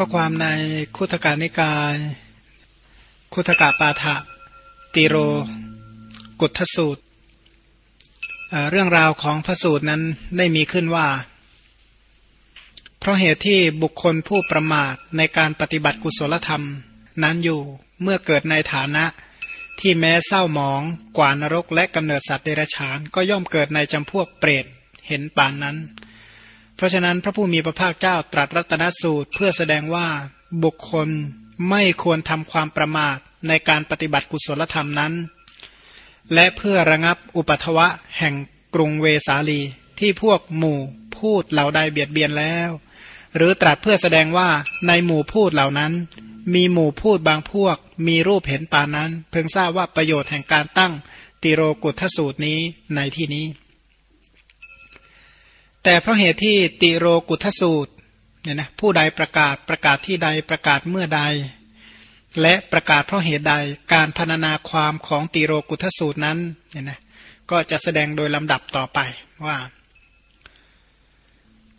ก็ความในคุถกานิกาย คุถกาปาฐะติโร กุทธสูตร เรื่องราวของพระสูตรนั้นได้มีขึ้นว่า เพราะเหตุที่บุคคลผู้ประมาทในการปฏิบัติกุศลธรรม นั้นอยู่เมื่อเกิดในฐานะที่แม้เศร้าหมองกว่านรกและกำเนิดสัตว์เดรัจฉาน ก็ย่อมเกิดในจำพวกเปรตเห็นปานนั้น เพราะฉะนั้นพระผู้มีพระภาคเจ้าตรัสรัตนสูตร เพื่อแสดงว่าบุคคลไม่ควรทำความประมาทในการปฏิบัติกุศลธรรมนั้น และเพื่อระงับอุปัทวะแห่งกรุงเวสาลีที่พวกหมู่พูดเหล่าใดเบียดเบียนแล้ว หรือตรัสเพื่อแสดงว่าในหมู่พูดเหล่านั้น มีหมู่พูดบางพวก มีรูปเห็นปานนั้น เพิ่งทราบว่าประโยชน์แห่งการตั้งติโรกุทธสูตรนี้ในที่นี้ แต่เพราะเหตุที่ติโรกุทสูตรเนี่ยนะผู้ใดประกาศประกาศที่ใดประกาศเมื่อใด และประกาศเพราะเหตุใดการพรรณนาความของติโรกุทสูตรนั้นเนี่ยนะก็จะแสดงโดยลำดับต่อไปว่า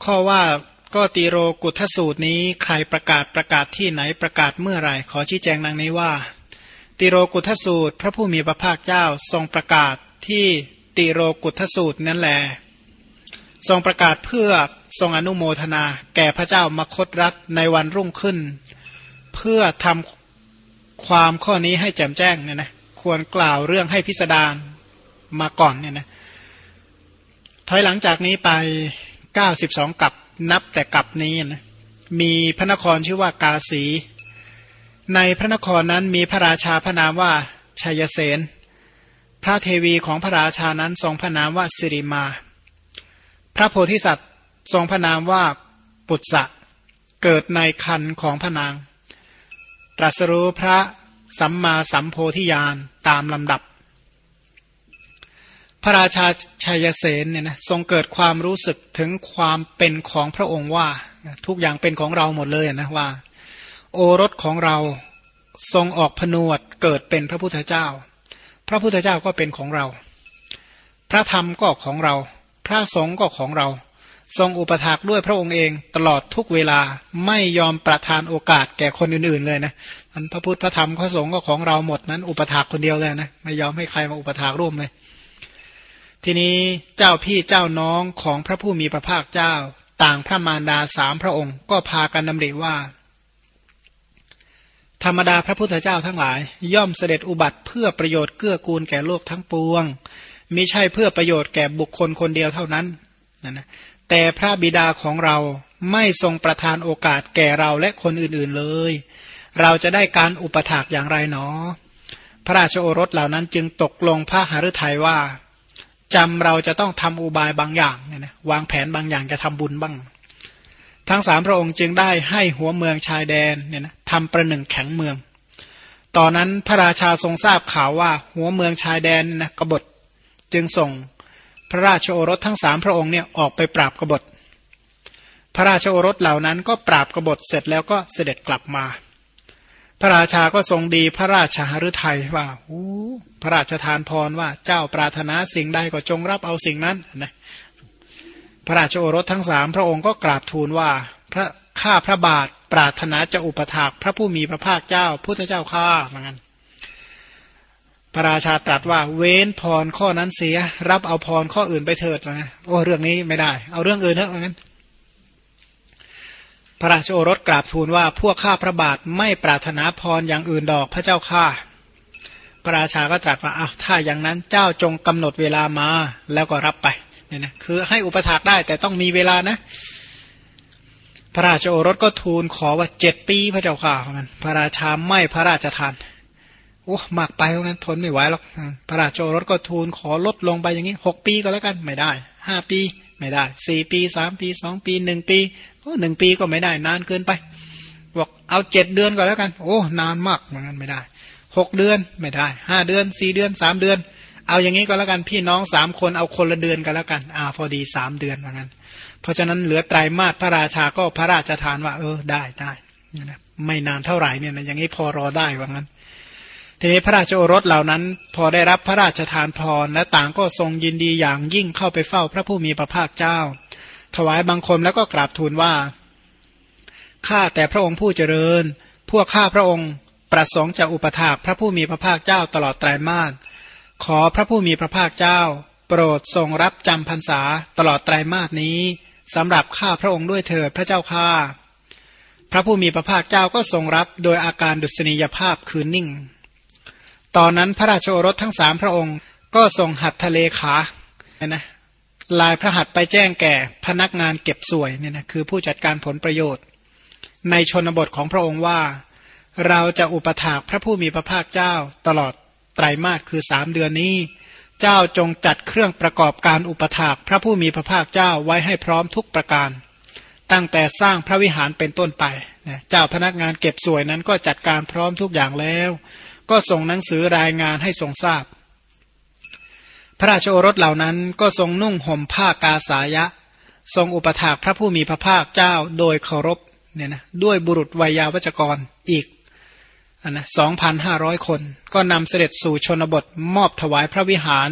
ข้อว่าก็ติโรกุทสูตรนี้ใครประกาศประกาศที่ไหนประกาศเมื่อไรขอชี้แจงดังนี้ว่า ติโรกุทสูตร พระผู้มีพระภาคเจ้าทรงประกาศที่ติโรกุทสูตรนั่นแหละ ทรงประกาศเพื่อทรงอนุโมทนา แก่พระเจ้ามคตรัฐในวันรุ่งขึ้น เพื่อทำความข้อนี้ให้แจ่มแจ้งเนี่ยนะควรกล่าวเรื่องให้พิสดารมาก่อนเนี่ยนะถอยหลังจากนี้ไป 92 กับนับแต่กับนี้นะมีพระนครชื่อว่ากาสี ในพระนครนั้นมีพระราชาพระนามว่าชัยเสนพระเทวีของพระราชานั้นทรงพระนามว่าสิริมา พระโพธิสัตว์ทรงพระนามว่าปุตสะเกิดในคันของพระนาง ตรัสรู้พระสัมมาสัมโพธิญาณตามลำดับ พระราชาชัยเสนเนี่ยนะทรงเกิดความรู้สึกถึงความเป็นของพระองค์ว่า ทุกอย่างเป็นของเราหมดเลยนะว่า โอรสของเราทรงออกผนวดเกิดเป็นพระพุทธเจ้า พระพุทธเจ้าก็เป็นของเรา พระธรรมก็ของเรา พระสงฆ์ก็ของเรา ทรงอุปถากด้วยพระองค์เองตลอดทุกเวลาไม่ยอมประทานโอกาสแก่คนอื่นๆเลยนะมันพระพุทธพระธรรมพระสงฆ์ก็ของเราหมดนั้น อุปถากคนเดียวเลยนะไม่ยอมให้ใครมาอุปถากร่วมเลยทีนี้เจ้าพี่เจ้าน้องของพระผู้มีพระภาคเจ้า ต่างพระมารดาสามพระองค์ ก็พากันดำริว่า ธรรมดาพระพุทธเจ้าทั้งหลาย ย่อมเสด็จอุบัติเพื่อประโยชน์เกื้อกูลแก่โลกทั้งปวง มิใช่เพื่อประโยชน์แก่บุคคลคนเดียวเท่านั้นนะนะแต่พระบิดาของเราไม่ทรงประทานโอกาสแก่เราและคนอื่นๆเลย เราจะได้การอุปถากอย่างไรเนาะพระราชโอรสเหล่านั้นจึงตกลงพระหฤทัยว่าจำเราจะต้องทำอุบายบางอย่างเนี่ยนะวางแผนบางอย่างจะทำบุญบ้าง ทั้งสามพระองค์จึงได้ให้หัวเมืองชายแดนเนี่ยนะทำประหนึ่งแข็งเมือง ตอนนั้นพระราชาทรงทราบข่าวว่าหัวเมืองชายแดนนะกบฏ จึงส่งพระราชโอรสทั้งสามพระองค์เนี่ยออกไปปราบกบฏ พระราชโอรสเหล่านั้นก็ปราบกบฏเสร็จแล้วก็เสด็จกลับมา พระราชาก็ทรงดีพระราชหฤทัยว่าอู้พระราชทานพรว่าเจ้าปรารถนาสิ่งใดก็จงรับเอาสิ่งนั้นนะพระราชโอรสทั้งสามพระองค์ก็กราบทูลว่า พระข้าพระบาทปรารถนาจะอุปถากพระผู้มีพระภาคเจ้าพุทธเจ้าข้าเหมือนกัน พระราชาตรัสว่าเว้นพรข้อนั้นเสีย รับเอาพรข้ออื่นไปเถิดนะโอ้เรื่องนี้ไม่ได้ เอาเรื่องอื่นเถอะงั้น พระราชโอรสกราบทูลว่าพวกข้าพระบาทไม่ปรารถนาพรอย่างอื่นดอกพระเจ้าข้าพระราชาก็ตรัสว่าอ้าวถ้าอย่างนั้นเจ้าจงกำหนดเวลามาแล้วก็รับไปเนี่ยนะคือให้อุปถากได้แต่ต้องมีเวลานะ พระราชโอรสก็ทูลขอว่าเจ็ดปีพระเจ้าข้าเหมือนกันพระราชาไม่พระราชทาน อ้มากไปเพราะงั้นทนไม่ไหวหรอกพระราชโอรสก็ทูลขอลดลงไปอย่างนี้หกปีก็แล้วกันไม่ได้ห้าปีไม่ได้สี่ปีสามปีสองปีหนึ่งปีโอ้หนึ่งปีก็ไม่ได้นานเกินไปบอกเอาเจ็ดเดือนก็แล้วกัน โอ้นานมากเหมือนกันไม่ได้หกเดือนไม่ได้ห้าเดือนสี่เดือนสามเดือน เอาอย่างนี้ก็แล้วกันพี่น้องสามคนเอาคนละเดือนก็แล้วกันอ่าพอดีสามเดือนเหมือนกันเพราะฉะนั้นเหลือไตรมาสพระราชาก็พระราชทานว่า เออได้ได้ไม่นานเท่าไหร่เนี่ยนะอย่างนี้พอรอได้ว่างั้น ทีนี้พระราชโอรสเหล่านั้น พอได้รับพระราชทานพรและต่างก็ทรงยินดีอย่างยิ่งเข้าไปเฝ้าพระผู้มีพระภาคเจ้า ถวายบังคมแล้วก็กราบทูลว่าข้าแต่พระองค์ผู้เจริญ พวกข้าพระองค์ประสงค์จะอุปถากพระผู้มีพระภาคเจ้าตลอดไตรมาสขอพระผู้มีพระภาคเจ้า โปรดทรงรับจำพรรษาตลอดไตรมาสนี้สำหรับข้าพระองค์ด้วยเถิดพระเจ้าข้าพระผู้มีพระภาคเจ้าก็ทรงรับโดยอาการดุษณียภาพคือนิ่ง ตอนนั้นพระราชโอรสทั้งสามพระองค์ ก็ทรงหัดทะเลขาเนี่ยนะลายพระหัตถ์ไปแจ้งแก่พนักงานเก็บสวยเนี่ยนะคือผู้จัดการผลประโยชน์ ในชนบทของพระองค์ว่า เราจะอุปถากพระผู้มีพระภาคเจ้าตลอดไตรมาสคือสามเดือนนี้ เจ้าจงจัดเครื่องประกอบการอุปถากพระผู้มีพระภาคเจ้าไว้ให้พร้อมทุกประการ ตั้งแต่สร้างพระวิหารเป็นต้นไปเจ้าพนักงานเก็บสวยนั้นก็จัดการพร้อมทุกอย่างแล้ว ก็ส่งหนังสือรายงานให้ทรงทราบ พระราชโอรสเหล่านั้นก็ทรงนุ่งห่มผ้ากาสายะ ทรงอุปถากพระผู้มีพระภาคเจ้าโดยเคารพเนี่ยนะด้วยบุรุษวัยาวัจกรอีกอนนะสองพันห้าร้อยคน ก็นำเสด็จสู่ชนบทมอบถวายพระวิหาร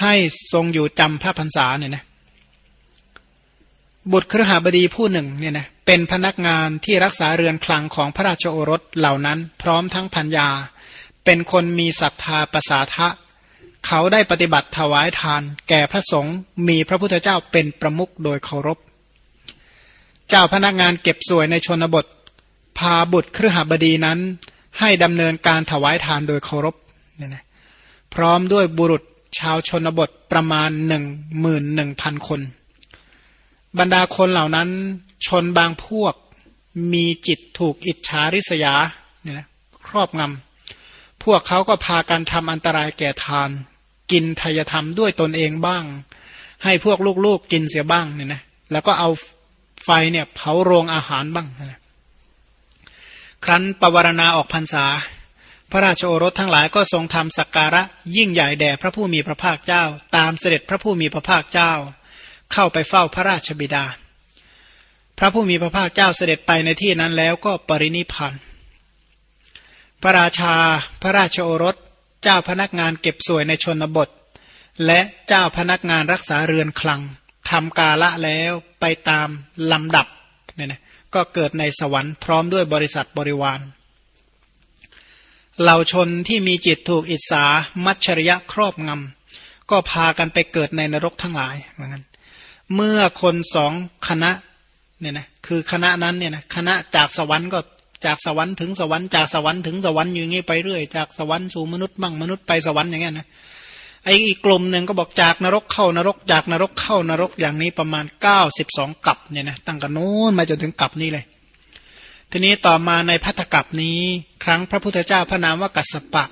ให้ทรงอยู่จำพระพรรษาเนี่ยนะบุตรครหาบดีผู้หนึ่งเนี่ยนะเป็นพนักงานที่รักษาเรือนคลังของพระราชโอรสเหล่านั้น พร้อมทั้งพัญญา เป็นคนมีศรัทธาประสาทะ เขาได้ปฏิบัติถวายทาน แก่พระสงฆ์มีพระพุทธเจ้าเป็นประมุขโดยเคารพ เจ้าพนักงานเก็บสวยในชนบท พาบุตรเครือหบดีนั้น ให้ดำเนินการถวายทานโดยเคารพเนี่ยนะพร้อมด้วยบุรุษชาวชนบทประมาณหนึ่งหมื่นหนึ่งพันคน บรรดาคนเหล่านั้น ชนบางพวกมีจิตถูกอิจฉาริษยาเนี่ยนะครอบงำ พวกเขาก็พากันทำอันตรายแก่ทาน กินทายธรรมด้วยตนเองบ้าง ให้พวกลูกๆกกินเสียบ้างเนี่ยนะแล้วก็เอาไฟเนี่ยเผาโรงอาหารบ้างนะครั้นปวารณาออกพรรษา พระราชโอรสทั้งหลายก็ทรงทำสักการะยิ่งใหญ่แด่พระผู้มีพระภาคเจ้า ตามเสด็จพระผู้มีพระภาคเจ้า เข้าไปเฝ้าพระราชบิดา พระผู้มีพระภาคเจ้าเสด็จไปในที่นั้นแล้วก็ปรินิพันธ พระราชา พระราชโอรส เจ้าพนักงานเก็บสวยในชนบท และเจ้าพนักงานรักษาเรือนคลังทำกาละแล้วไปตามลำดับเนี่ยนะก็เกิดในสวรรค์พร้อมด้วยบริษัทบริวารเหล่าชนที่มีจิตถูกอิสามัชริยะครอบงำก็พากันไปเกิดในนรกทั้งหลายเหมือนกันเมื่อคนสองคณะเนี่ยนะคือคณะนั้นเนี่ยนะคณะจากสวรรค์ก็ จากสวรรค์ถึงสวรรค์จากสวรรค์ถึงสวรรค์อยู่งี้ไปเรื่อยจากสวรรค์สู่มนุษย์มั่งมนุษย์ไปสวรรค์อย่างเงี้ยนะไอ้อีกกลุ่มหนึ่งก็บอกจากนรกเข้านรก จากนรกเข้านรกอย่างนี้ประมาณเก้าสิบสองกับเนี่ยนะตั้งกันนู้นมาจนถึงกับนี้เลย ทีนี้ต่อมาในพัทธกับนี้ ครั้งพระพุทธเจ้าพระนามว่ากัสปะ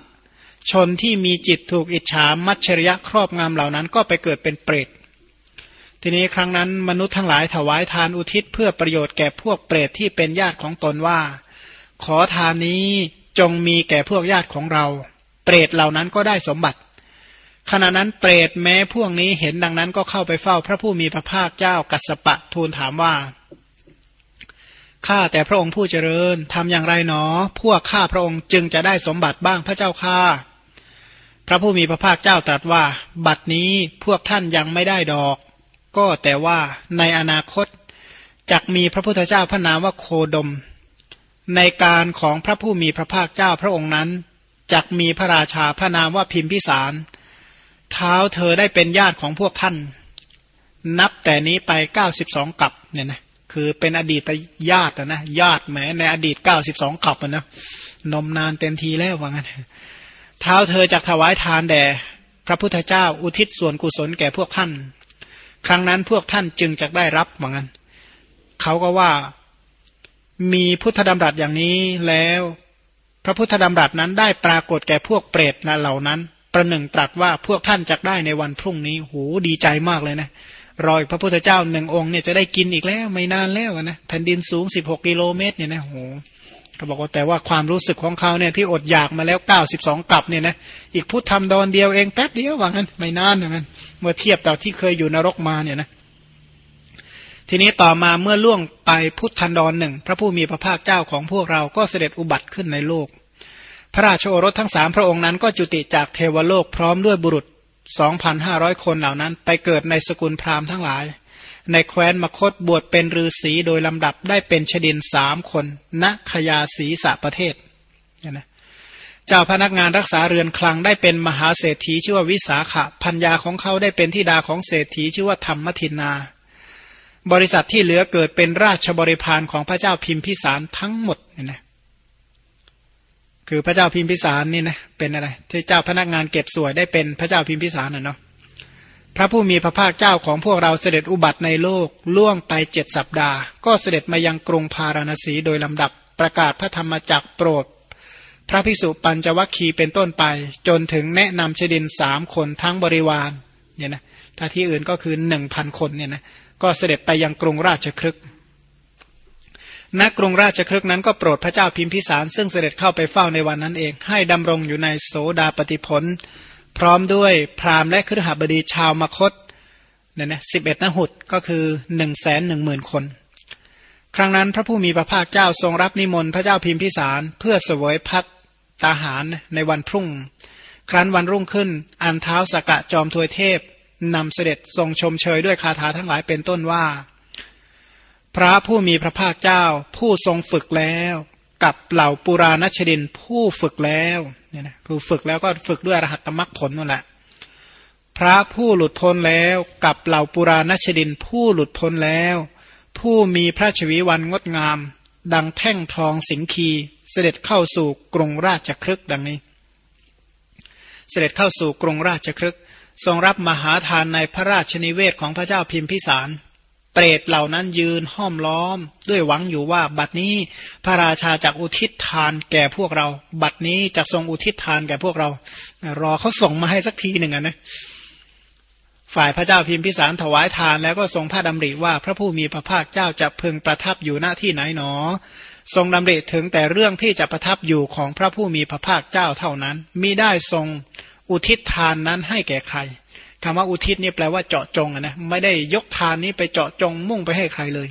ชนที่มีจิตถูกอิจฉามัจฉริยะครอบงำเหล่านั้นก็ไปเกิดเป็นเปรตทีนี้ครั้งนั้นมนุษย์ทั้งหลายถวายทานอุทิศเพื่อประโยชน์แก่พวกเปรตที่เป็นญาติของตนว่า ขอทานนี้จงมีแก่พวกญาติของเรา เปรตเหล่านั้นก็ได้สมบัติ ขณะนั้นเปรตแม้พวกนี้เห็นดังนั้นก็เข้าไปเฝ้าพระผู้มีพระภาคเจ้ากัสปะทูลถามว่าข้าแต่พระองค์ผู้เจริญทำอย่างไรหนอ พวกข้าพระองค์จึงจะได้สมบัติบ้างพระเจ้าข้าพระผู้มีพระภาคเจ้าตรัสว่า บัดนี้พวกท่านยังไม่ได้ดอก ก็แต่ว่าในอนาคตจะมีพระพุทธเจ้าพระนามว่าโคดม ในการของพระผู้มีพระภาคเจ้าพระองค์นั้นจักมีพระราชาพระนามว่าพิมพิสาร เท้าเธอได้เป็นญาติของพวกท่าน นับแต่นี้ไปเก้าสิบสองกับเนี่ยนะคือเป็นอดีตญาตินะญาติแม้ในอดีตเก้าสิบสองกับนะนมนานเต็มทีแล้วว่างั้นเท้าเธอจักถวายทานแด่พระพุทธเจ้าอุทิศส่วนกุศลแก่พวกท่าน ครั้งนั้นพวกท่านจึงจะได้รับว่างั้นเขาก็ว่า มีพุทธดำรัสอย่างนี้แล้ว พระพุทธดำรัสนั้นได้ปรากฏแก่พวกเปรตนะเหล่านั้น ประหนึ่งตรัสว่าพวกท่านจะได้ในวันพรุ่งนี้โหดีใจมากเลยนะรอยพระพุทธเจ้าหนึ่งองค์เนี่ยจะได้กินอีกแล้วไม่นานแล้วนะแผ่นดินสูงสิบหกกิโลเมตรเนี่ยนะโหเขาบอกว่าแต่ว่าความรู้สึกของเขาเนี่ยที่อดอยากมาแล้วเก้าสิบสองกลับเนี่ยนะอีกพุทธธรรมดอนเดียวเองแป๊บเดียวว่างั้นไม่นานอย่างนั้นเมื่อเทียบต่อที่เคยอยู่นรกมาเนี่ยนะ ทีนี้ต่อมาเมื่อล่วงไปพุทธันดรหนึ่งพระผู้มีพระภาคเจ้าของพวกเราก็เสด็จอุบัติขึ้นในโลก พระราชโอรสทั้งสามพระองค์นั้นก็จุติจากเทวโลกพร้อมด้วยบุรุษ 2,500 คนเหล่านั้น ไปเกิดในสกุลพราหมณ์ทั้งหลาย ในแคว้นมคตบวชเป็นฤาษีโดยลำดับได้เป็นชดินสามคนณขยาศีสะประเทศเนี่ยนะเจ้าพนักงานรักษาเรือนคลังได้เป็นมหาเศรษฐีชื่อว่าวิสาขะพัญญาของเขาได้เป็นทิดาของเศรษฐีชื่อว่าธรรมทินนา บริษัทที่เหลือเกิดเป็นราชบริพารของพระเจ้าพิมพิสารทั้งหมดเนี่ยนะคือพระเจ้าพิมพิสารนี่นะเป็นอะไรที่เจ้าพนักงานเก็บสวยได้เป็นพระเจ้าพิมพิสารน่ะเนาะพระผู้มีพระภาคเจ้าของพวกเราเสด็จอุบัติในโลกล่วงไปเจ็ดสัปดาห์ ก็เสด็จมายังกรุงพาราณสีโดยลำดับประกาศพระธรรมจักโปรด พระภิกษุปัญจวัคคีย์เป็นต้นไป จนถึงแนะนำชดินสามคนทั้งบริวารเนี่ยนะ ถ้าที่อื่นก็คือหนึ่งพันคนเนี่ยนะก็เสด็จไปยังกรุงราชครึกณกรุงราชครึกนั้นก็โปรดพระเจ้าพิมพิสาร ซึ่งเสด็จเข้าไปเฝ้าในวันนั้นเอง ให้ดำรงอยู่ในโสดาปฏิพลพร้อมด้วยพราหมณ์และครหบดีชาวมคตเนี่ยนะสิบเอ็ดนหุดก็คือหนึ่งแสนหนึ่งหมื่นคน ครั้งนั้นพระผู้มีพระภาคเจ้าทรงรับนิมนต์พระเจ้าพิมพิสาร เพื่อเสวยพัดตาหารในวันพรุ่ง ครั้นวันรุ่งขึ้น อันเท้าสกะจอมทวยเทพ นำเสด็จทรงชมเชยด้วยคาถาทั้งหลายเป็นต้นว่า พระผู้มีพระภาคเจ้า ผู้ทรงฝึกแล้ว กับเหล่าปุราณชดินผู้ฝึกแล้วเนี่ยนะคือฝึกแล้วก็ฝึกด้วยรหัตมรรคผลนั่นแหละพระผู้หลุดพ้นแล้วกับเหล่าปุราณชดินผู้หลุดพ้นแล้ว ผู้มีพระชวีวันงดงาม ดังแท่งทองสิงคีเสด็จเข้าสู่กรุงราชครึกดังนี้ เสด็จเข้าสู่กรุงราชครึก ทรงรับมหาทานในพระราชนิเวศของพระเจ้าพิมพิสาร เปรตเหล่านั้นยืนห้อมล้อม ด้วยหวังอยู่ว่าบัดนี้พระราชาจากอุทิศทานแก่พวกเรา บัดนี้จะทรงอุทิศทานแก่พวกเรา รอเขาส่งมาให้สักทีหนึ่งนะฝ่ายพระเจ้าพิมพิสารถวายทานแล้วก็ทรงพระดำริว่าพระผู้มีพระภาคเจ้าจะพึงประทับอยู่หน้าที่ไหนหนอ ทรงดำริถึงแต่เรื่องที่จะประทับอยู่ของพระผู้มีพระภาคเจ้าเท่านั้นมิได้ทรง อุทิศทานนั้นให้แก่ใครคำว่าอุทิศนี่แปลว่าเจาะจงนะไม่ได้ยกทานนี้ไปเจาะจงมุ่งไปให้ใครเลย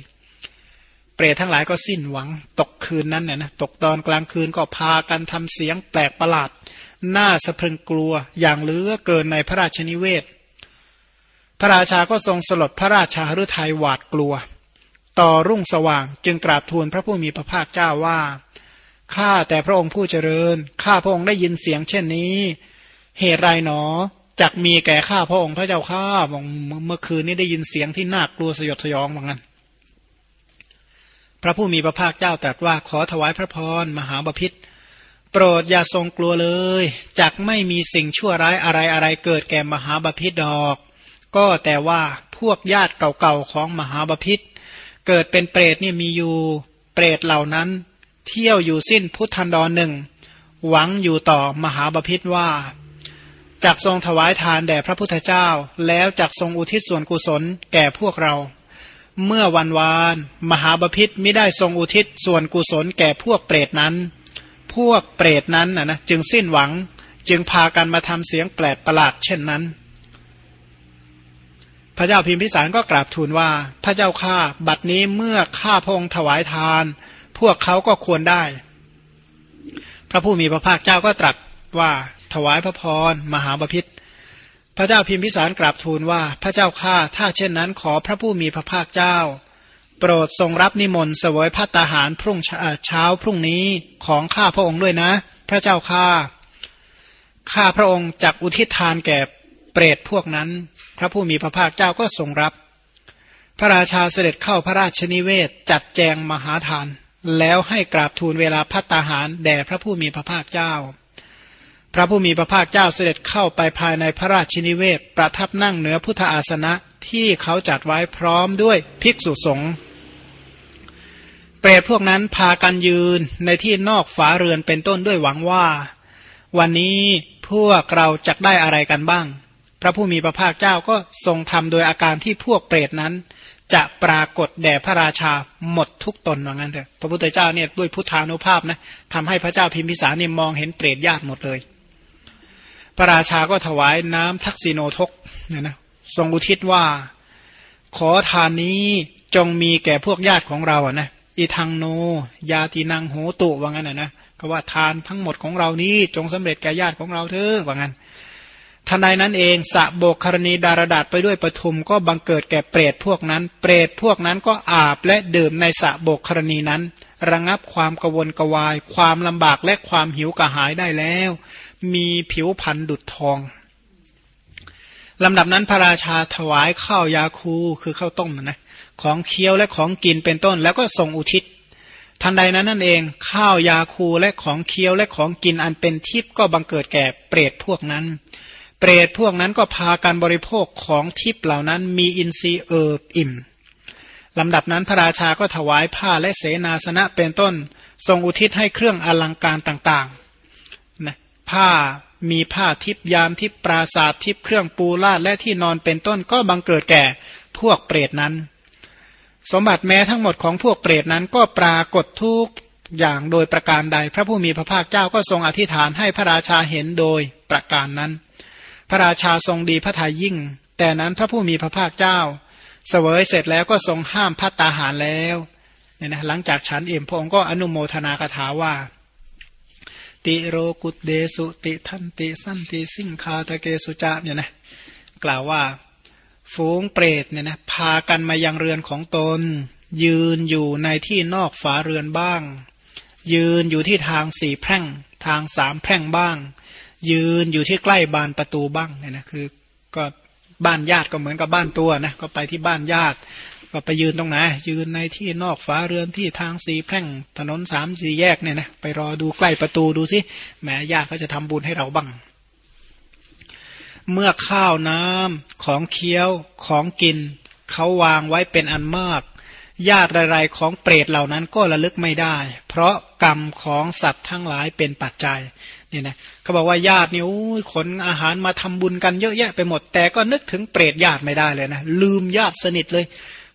เปรตทั้งหลายก็สิ้นหวัง ตกคืนนั้นเนี่ยนะตกตอนกลางคืนก็พากันทำเสียงแปลกประหลาดน่าสะพรึงกลัวอย่างเหลือเกินในพระราชนิเวศ พระราชาก็ทรงสลดพระราชาฤทัยหวาดกลัว ต่อรุ่งสว่างจึงกราบทูลพระผู้มีพระภาคเจ้าว่าข้าแต่พระองค์ผู้เจริญข้าพระองค์ได้ยินเสียงเช่นนี้ เหตุไรหนอจักมีแก่ข้าพระองค์พระเจ้าข้าบอกเมื่อคืนนี้ได้ยินเสียงที่น่ากลัวสยดสยองเหมือนกันพระผู้มีพระภาคเจ้าตรัสว่าขอถวายพระพรมหาบพิษโปรดอย่าทรงกลัวเลยจักไม่มีสิ่งชั่วร้ายอะไรอะไรเกิดแก่มหาบพิษดอก ก็แต่ว่าพวกญาติเก่าๆของมหาบพิษเกิดเป็นเปรตนี่มีอยู่เปรตเหล่านั้น เที่ยวอยู่สิ้นพุทธันดรหนึ่งหวังอยู่ต่อมหาบพิษว่า จักทรงถวายทานแด่พระพุทธเจ้า แล้วจักทรงอุทิศส่วนกุศลแก่พวกเรา เมื่อวันวาน มหาบพิษไม่ได้ทรงอุทิศส่วนกุศลแก่พวกเปรตนั้น พวกเปรตนั้นนะจึงสิ้นหวังจึงพากันมาทำเสียงแปลกประหลาดเช่นนั้น พระเจ้าพิมพิสารก็กราบทูลว่า พระเจ้าข้าบัดนี้เมื่อข้าพงถวายทาน พวกเขาก็ควรได้ พระผู้มีพระภาคเจ้าก็ตรัสว่า ถวายพระพรมหาบพิษพระเจ้าพิมพิสารกราบทูลว่าพระเจ้าข้าถ้าเช่นนั้นขอพระผู้มีพระภาคเจ้า โปรดทรงรับนิมนต์เสวยพัตตาหารพรุ่งเช้าพรุ่งนี้ของข้าพระองค์ด้วยนะ พระเจ้าข้าข้าพระองค์จักอุทิศทานแก่เปรตพวกนั้น พระผู้มีพระภาคเจ้าก็ทรงรับ พระราชาเสด็จเข้าพระราชนิเวศจัดแจงมหาทาน แล้วให้กราบทูลเวลาพัตตาหารแด่พระผู้มีพระภาคเจ้า พระผู้มีพระภาคเจ้าเสด็จเข้าไปภายในพระราชินิเวศ ประทับนั่งเหนือพุทธอาสนะที่เขาจัดไว้พร้อมด้วยภิกษุสงฆ์เปรตพวกนั้นพากันยืนในที่นอกฝาเรือนเป็นต้นด้วยหวังว่า วันนี้พวกเราจะได้อะไรกันบ้าง พระผู้มีพระภาคเจ้าก็ทรงทำโดยอาการที่พวกเปรตนั้น จะปรากฏแด่พระราชาหมดทุกตนว่างั้นเถอะพระพุทธเจ้าเนี่ยด้วยพุทธานุภาพนะทำให้พระเจ้าพิมพิสารเนี่ยมองเห็นเปรตญาติหมดเลย พระราชาก็ถวายน้ำทักษิโนทกเนี่ยนะทรงอุทิศว่า ขอทานนี้จงมีแก่พวกญาติของเราอะนะอีทางโน ยาตีนังโหตุว่างั้นอะนะก็ว่าทานทั้งหมดของเรานี้จงสำเร็จแก่ญาติของเราเถอะว่างั้นทันใดนั้นเองสะโบกครณีดารดาษไปด้วยปทุมก็บังเกิดแก่เปรตพวกนั้น เปรตพวกนั้นก็อาบและดื่มในสะโบกครณีนั้น ระงับความกวนกวาย ความลำบากและความหิวกระหายได้แล้ว มีผิวพันธุ์ดุดทองลำดับนั้นพระราชาถวายข้าวยาคูคือข้าวต้มนะของเคี้ยวและของกินเป็นต้น แล้วก็ทรงอุทิศ ทันใดนั้นนั่นเอง ข้าวยาคูและของเคี้ยวและของกินอันเป็นทิพย์ก็บังเกิดแก่เปรตพวกนั้น เปรตพวกนั้นก็พาการบริโภคของทิพย์เหล่านั้นมีอินทรีย์เอิบอิ่มลำดับนั้นพระราชาก็ถวายผ้าและเสนาสนะเป็นต้น ทรงอุทิศให้เครื่องอลังการต่าง ผ้ามีผ้าทิพยามทิพปราศาสตร์ทิพเครื่องปูลาดและที่นอนเป็นต้นก็บังเกิดแก่พวกเปรตนั้น สมบัติแม้ทั้งหมดของพวกเปรตนั้นก็ปรากฏทุกอย่างโดยประการใด พระผู้มีพระภาคเจ้าก็ทรงอธิษฐานให้พระราชาเห็นโดยประการนั้น พระราชาทรงดีพระทัยยิ่ง แต่นั้นพระผู้มีพระภาคเจ้า เสวยเสร็จแล้วก็ทรงห้ามพัตตาหารแล้วเนี่ยนะหลังจากฉันเอ็มพระองค์ก็อนุโมทนาคาถาว่า ติโรกุตเดสุติทันติสันติสิงคาตะเกสุจาเนี่ยนะกล่าวว่าฝูงเปรตเนี่ยนะพากันมายังเรือนของตน ยืนอยู่ในที่นอกฝาเรือนบ้าง ยืนอยู่ที่ทางสี่แพร่ง ทางสามแพร่งบ้าง ยืนอยู่ที่ใกล้บานประตูบ้างเนี่ยนะคือก็บ้านญาติก็เหมือนกับบ้านตัวนะก็ไปที่บ้านญาติ ก็ไปยืนตรงไหนยืนในที่นอกฝาเรือนที่ทางสีแพร่งถนนสามสี่แยกเนี่ยนะไปรอดูใกล้ประตูดูสิแม้ญาติก็จะทำบุญให้เราบ้าง เมื่อข้าวน้ำของเคี้ยวของกิน เขาวางไว้เป็นอันมาก ญาติไรๆของเปรตเหล่านั้นก็ระลึกไม่ได้ เพราะกรรมของสัตว์ทั้งหลายเป็นปัจจัยเนี่ยนะเขาบอกว่าญาตินี่ขนอาหารมาทำบุญกันเยอะแยะไปหมด แต่ก็นึกถึงเปรตญาติไม่ได้เลยนะลืมญาติสนิทเลย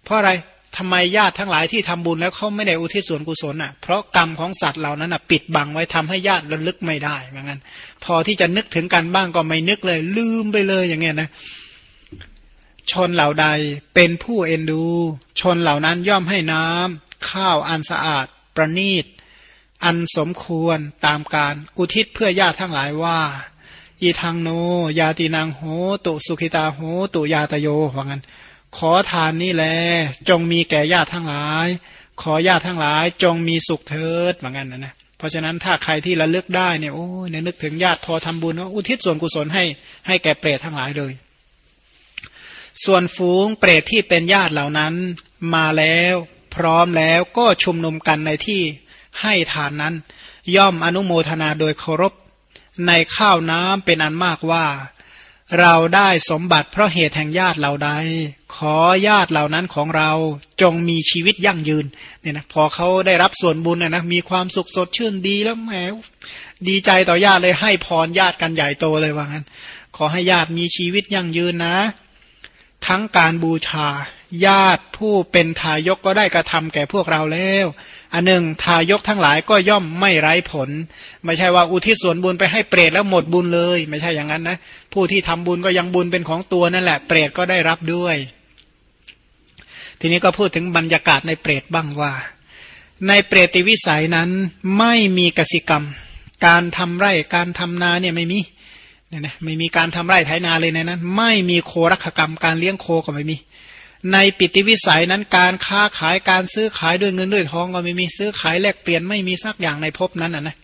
เพราะอะไรทำไมญาติทั้งหลายที่ทำบุญแล้วเขาไม่ได้อุทิศส่วนกุศลอะ เพราะกรรมของสัตว์เหล่านั้นอะปิดบังไว้ทำให้ญาติระลึกไม่ได้เหมือนกันพอที่จะนึกถึงกันบ้างก็ไม่นึกเลย ลืมไปเลยอย่างเงี้ยนะ ชนเหล่าใดเป็นผู้เอ็นดู ชนเหล่านั้นย่อมให้น้ำข้าวอันสะอาด ประณีต อันสมควรตามการอุทิศเพื่อญาติทั้งหลายว่าอีทางโน ยาตินางโหตุสุขิตาโหตุยาตโยว่างั้น ขอทานนี่แล จงมีแก่ญาติทั้งหลาย ขอญาติทั้งหลาย จงมีสุขเถิดเหมือนกันนะนะเพราะฉะนั้นถ้าใครที่ระลึกได้เนี่ยโอ้เนี่ยนึกถึงญาติพอทำบุญก็อุทิศส่วนกุศลให้ให้แก่เปรตทั้งหลายเลย ส่วนฝูงเปรตที่เป็นญาติเหล่านั้นมาแล้ว พร้อมแล้วก็ชุมนุมกันในที่ให้ทานนั้น ย่อมอนุโมทนาโดยเคารพในข้าวน้ำเป็นอันมากว่า เราได้สมบัติเพราะเหตุแห่งญาติเราใด ขอญาติเหล่านั้นของเราจงมีชีวิตยั่งยืนเนี่ยนะพอเขาได้รับส่วนบุญนะมีความสุขสดชื่นดีแล้วแหมดีใจต่อญาติเลยให้พรญาติกันใหญ่โตเลยว่างั้น ขอให้ญาติมีชีวิตยั่งยืนนะ ทั้งการบูชา ญาติผู้เป็นทายกก็ได้กระทำแก่พวกเราแล้ว อันหนึ่งทายกทั้งหลายก็ย่อมไม่ไร้ผล ไม่ใช่ว่าอุทิศส่วนบุญไปให้เปรตแล้วหมดบุญเลย ไม่ใช่อย่างนั้นนะ ผู้ที่ทำบุญก็ยังบุญเป็นของตัวนั่นแหละ เปรตก็ได้รับด้วย ทีนี้ก็พูดถึงบรรยากาศในเปรตบ้างว่า ในเปรติวิสัยนั้นไม่มีกสิกรรม การทำไร่การทำนาเนี่ยไม่มีเนี่ยนะไม่มีการทำไร่ไถนาเลยในนั้น ไม่มีโครักกรรม การเลี้ยงโคก็ไม่มี ในปิติวิสัยนั้นการค้าขายการซื้อขายด้วยเงินด้วยทองก็ไม่มีซื้อขายแลกเปลี่ยนไม่มีสักอย่างในภพนั้นนะนะ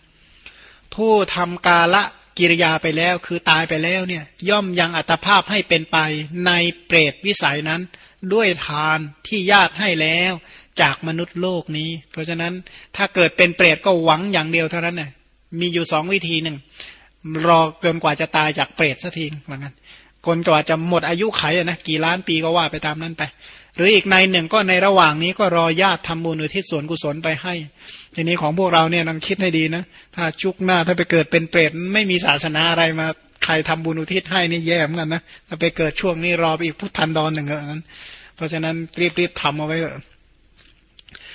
ผู้ทำกาละกิริยาไปแล้วคือตายไปแล้วเนี่ยย่อมยังอัตภาพให้เป็นไปในเปรตวิสัยนั้น ด้วยทานที่ญาติให้แล้วจากมนุษย์โลกนี้ เพราะฉะนั้นถ้าเกิดเป็นเปรตก็หวังอย่างเดียวเท่านั้นน่ะมีอยู่สองวิธีหนึ่งรอจนกว่าจะตายจากเปรตสักทีเหมือนกัน คนกว่าจะหมดอายุไขนะกี่ล้านปีก็ว่าไปตามนั้นไป หรืออีกในหนึ่งก็ในระหว่างนี้ก็รอญาติทำบุญอุทิศส่วนกุศลไปให้ ทีนี้ของพวกเราเนี่ยต้องคิดให้ดีนะถ้าชุกหน้าถ้าไปเกิดเป็นเปรตไม่มีศาสนาอะไรมาใครทำบุญอุทิศให้นี่แย่เหมือนกันนะถ้าไปเกิดช่วงนี้รอไปอีกพุทธันดรหนึ่งเออนั้น เพราะฉะนั้นรีบๆทำเอาไว้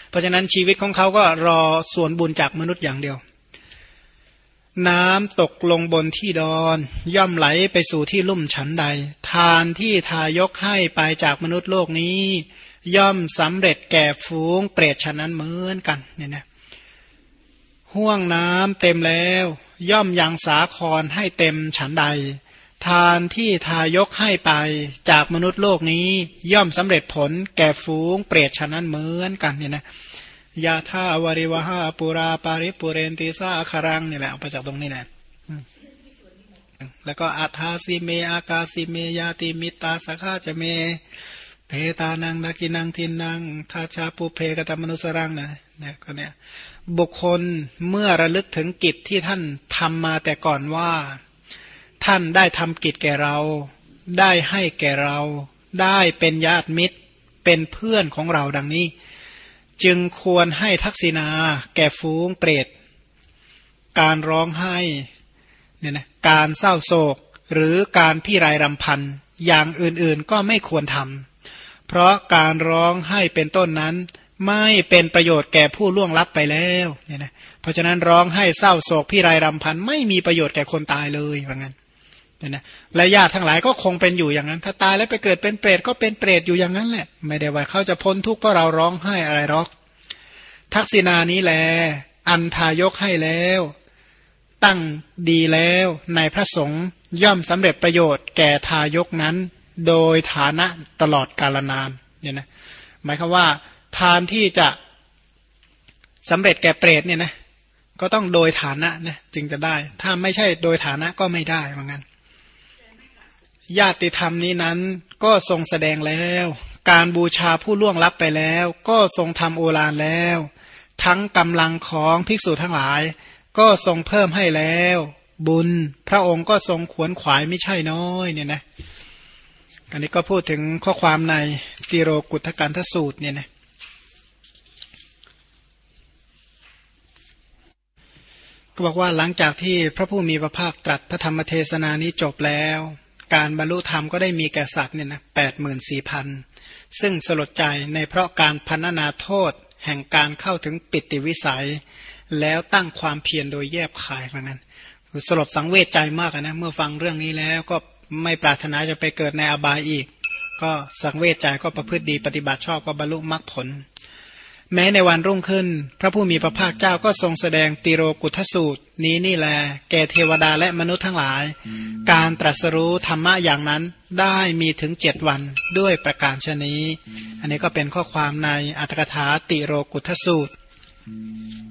เพราะฉะนั้นชีวิตของเขาก็รอส่วนบุญจากมนุษย์อย่างเดียว น้ำตกลงบนที่ดอน ย่อมไหลไปสู่ที่ลุ่มฉันใด ทานที่ทายกให้ไปจากมนุษย์โลกนี้ ย่อมสำเร็จแก่ฟูงเปรตฉะนั้นเหมือนกันเนี่ยนะห่วงน้ำเต็มแล้ว ย่อมยังสาครให้เต็มฉันใด ทานที่ทายกให้ไปจากมนุษย์โลกนี้ ย่อมสำเร็จผลแก่ฟูงเปรตฉะนั้นเหมือนกันเนี่ยนะ ยาธาวริวหาปุราปาริปุเรนติสาคารังนี่แหละเอาไปจากตรงนี้แหละแล้วก็อัธาสิเมอากาสิเมยาติมิตาสขาจะเมเพตานังนากินังทินังทาชาปุเพกตมนุสรังนะเนี่ยก็เนี่ยบุคคลเมื่อระลึกถึงกิจที่ท่านทำมาแต่ก่อนว่า ท่านได้ทำกิจแก่เรา ได้ให้แก่เรา ได้เป็นญาติมิตรเป็นเพื่อนของเราดังนี้ จึงควรให้ทักษิณาแก่ฟูงเปรต การร้องไห้เนี่ยนะการเศร้าโศก หรือการพี่รายรำพันอย่างอื่นๆก็ไม่ควรทำเพราะการร้องไห้เป็นต้นนั้น ไม่เป็นประโยชน์แก่ผู้ล่วงลับไปแล้วเนี่ยนะเพราะฉะนั้นร้องให้เศร้าโศกพี่รายรำพันไม่มีประโยชน์แก่คนตายเลยว่างั้น เนี่ยนะและญาติทั้งหลายก็คงเป็นอยู่อย่างนั้น ถ้าตายแล้วไปเกิดเป็นเปรตก็เป็นเปรตอยู่อย่างนั้นแหละ ไม่ได้ว่าเขาจะพ้นทุกข์เพราะเราร้องไห้อะไรหรอก ทักษิณานี้แล อันทายกให้แล้ว ตั้งดีแล้วในพระสงฆ์ย่อมสำเร็จประโยชน์แก่ทายกนั้น โดยฐานะตลอดกาลนานเนี่ยนะหมายความว่า ทานที่จะสำเร็จแก่เปรตเนี่ยนะก็ต้องโดยฐานะนะจึงจะได้ ถ้าไม่ใช่โดยฐานะก็ไม่ได้เหมือนกัน ญาติธรรมนี้นั้นก็ทรงแสดงแล้ว การบูชาผู้ล่วงลับไปแล้ว ก็ทรงทำโอฬารแล้ว ทั้งกำลังของภิกษุทั้งหลาย ก็ทรงเพิ่มให้แล้ว บุญพระองค์ก็ทรงขวนขวายไม่ใช่น้อยเนี่ยนะอันนี้ก็พูดถึงข้อความในติโรกุทการทสูตรเนี่ยนะก็บอกว่าหลังจากที่พระผู้มีพระภาคตรัสพระธรรมเทศนานี้จบแล้ว การบรรลุธรรมก็ได้มีแก่สัตว์เนี่ยนะแปดหมื่นสี่พันซึ่งสลดใจในเพราะการพันนาโทษ แห่งการเข้าถึงปิติวิสัย แล้วตั้งความเพียรโดยแยบคายเหมือนกันสลดสังเวชใจมากนะเมื่อฟังเรื่องนี้แล้วก็ไม่ปรารถนาจะไปเกิดในอบายอีก ก็สังเวชใจก็ประพฤติดีปฏิบัติชอบก็บรรลุมรรคผล แม้ในวันรุ่งขึ้น พระผู้มีพระภาคเจ้าก็ทรงแสดงติโรกุทสูตร นี้นี่แล แก่เทวดาและมนุษย์ทั้งหลาย การตรัสรู้ธรรมะอย่างนั้นได้มีถึงเจ็ดวันด้วยประการชนี้ อันนี้ก็เป็นข้อความในอัตถกถาติโรกุทสูตร Mm.